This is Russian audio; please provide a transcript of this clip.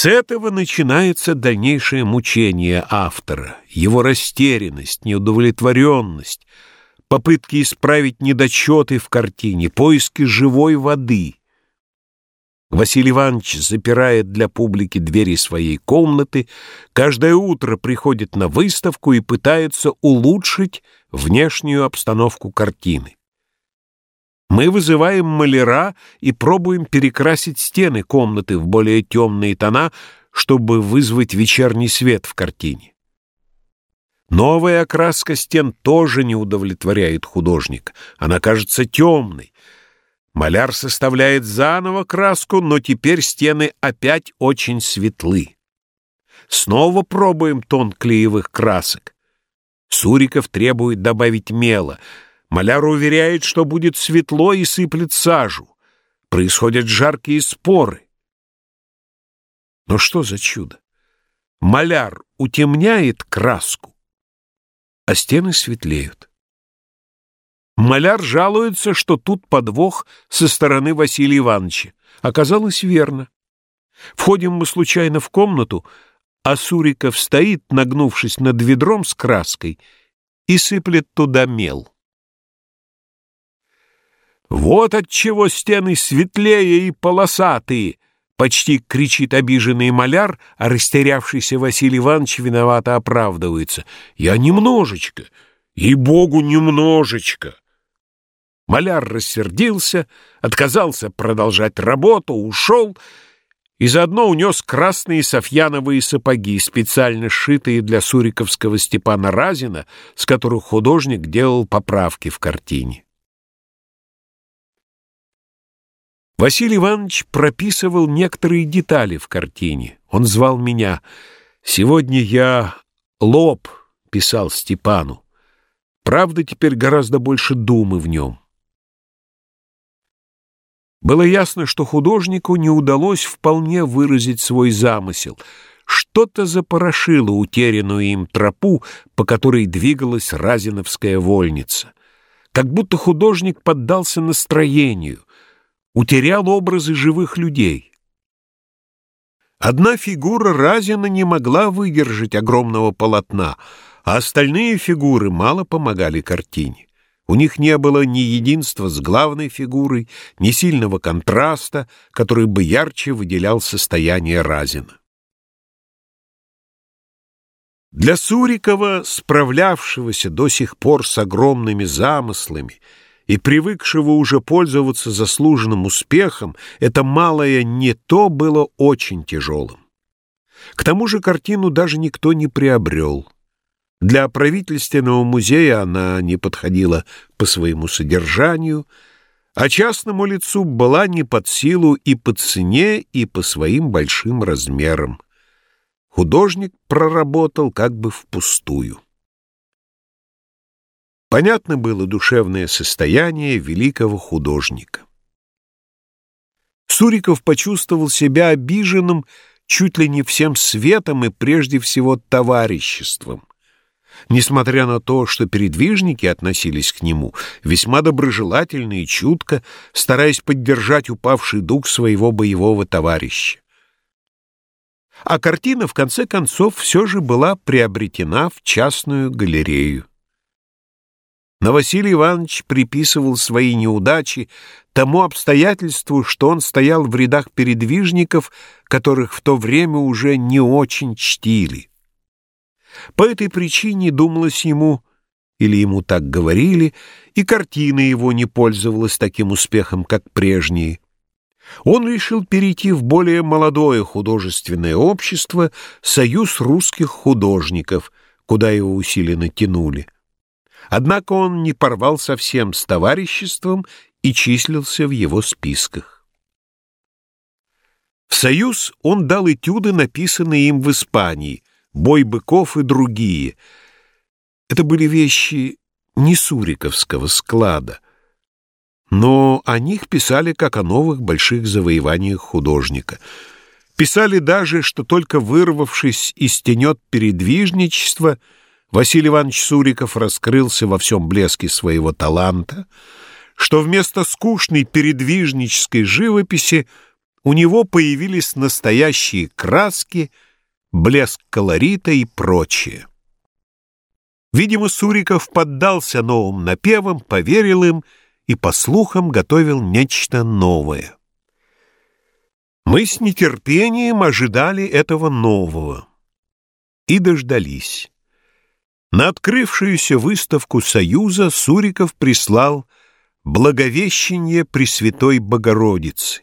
С этого начинается дальнейшее мучение автора, его растерянность, неудовлетворенность, попытки исправить недочеты в картине, поиски живой воды. Василий Иванович запирает для публики двери своей комнаты, каждое утро приходит на выставку и пытается улучшить внешнюю обстановку картины. Мы вызываем маляра и пробуем перекрасить стены комнаты в более темные тона, чтобы вызвать вечерний свет в картине. Новая окраска стен тоже не удовлетворяет художника. Она кажется темной. Маляр составляет заново краску, но теперь стены опять очень светлы. Снова пробуем тон клеевых красок. Суриков требует добавить мела — Маляр уверяет, что будет светло и сыплет сажу. Происходят жаркие споры. Но что за чудо? Маляр утемняет краску, а стены светлеют. Маляр жалуется, что тут подвох со стороны Василия Ивановича. Оказалось верно. Входим мы случайно в комнату, а Суриков стоит, нагнувшись над ведром с краской, и сыплет туда мел. «Вот отчего стены светлее и полосатые!» Почти кричит обиженный маляр, а растерявшийся Василий Иванович виновато оправдывается. «Я немножечко, и богу немножечко!» Маляр рассердился, отказался продолжать работу, ушел и заодно унес красные софьяновые сапоги, специально сшитые для суриковского Степана Разина, с которых художник делал поправки в картине. Василий Иванович прописывал некоторые детали в картине. Он звал меня. «Сегодня я лоб», — писал Степану. Правда, теперь гораздо больше думы в нем. Было ясно, что художнику не удалось вполне выразить свой замысел. Что-то запорошило утерянную им тропу, по которой двигалась Разиновская вольница. Как будто художник поддался настроению, утерял образы живых людей. Одна фигура Разина не могла выдержать огромного полотна, а остальные фигуры мало помогали картине. У них не было ни единства с главной фигурой, ни сильного контраста, который бы ярче выделял состояние Разина. Для Сурикова, справлявшегося до сих пор с огромными замыслами, и привыкшего уже пользоваться заслуженным успехом, это малое «не то» было очень тяжелым. К тому же картину даже никто не приобрел. Для правительственного музея она не подходила по своему содержанию, а частному лицу была не под силу и по цене, и по своим большим размерам. Художник проработал как бы впустую. Понятно было душевное состояние великого художника. Суриков почувствовал себя обиженным чуть ли не всем светом и прежде всего товариществом. Несмотря на то, что передвижники относились к нему весьма доброжелательно и чутко, стараясь поддержать упавший дух своего боевого товарища. А картина, в конце концов, все же была приобретена в частную галерею. Но Василий Иванович приписывал свои неудачи тому обстоятельству, что он стоял в рядах передвижников, которых в то время уже не очень чтили. По этой причине думалось ему, или ему так говорили, и картина его не пользовалась таким успехом, как прежние. Он решил перейти в более молодое художественное общество «Союз русских художников», куда его усиленно тянули. Однако он не порвал совсем с товариществом и числился в его списках. В «Союз» он дал этюды, написанные им в Испании, «Бой быков» и другие. Это были вещи не суриковского склада, но о них писали как о новых больших завоеваниях художника. Писали даже, что только вырвавшись из тенет передвижничества — Василий Иванович Суриков раскрылся во всем блеске своего таланта, что вместо скучной передвижнической живописи у него появились настоящие краски, блеск колорита и прочее. Видимо, Суриков поддался новым напевам, поверил им и, по слухам, готовил нечто новое. Мы с нетерпением ожидали этого нового и дождались. На открывшуюся выставку Союза Суриков прислал «Благовещение Пресвятой Богородицы».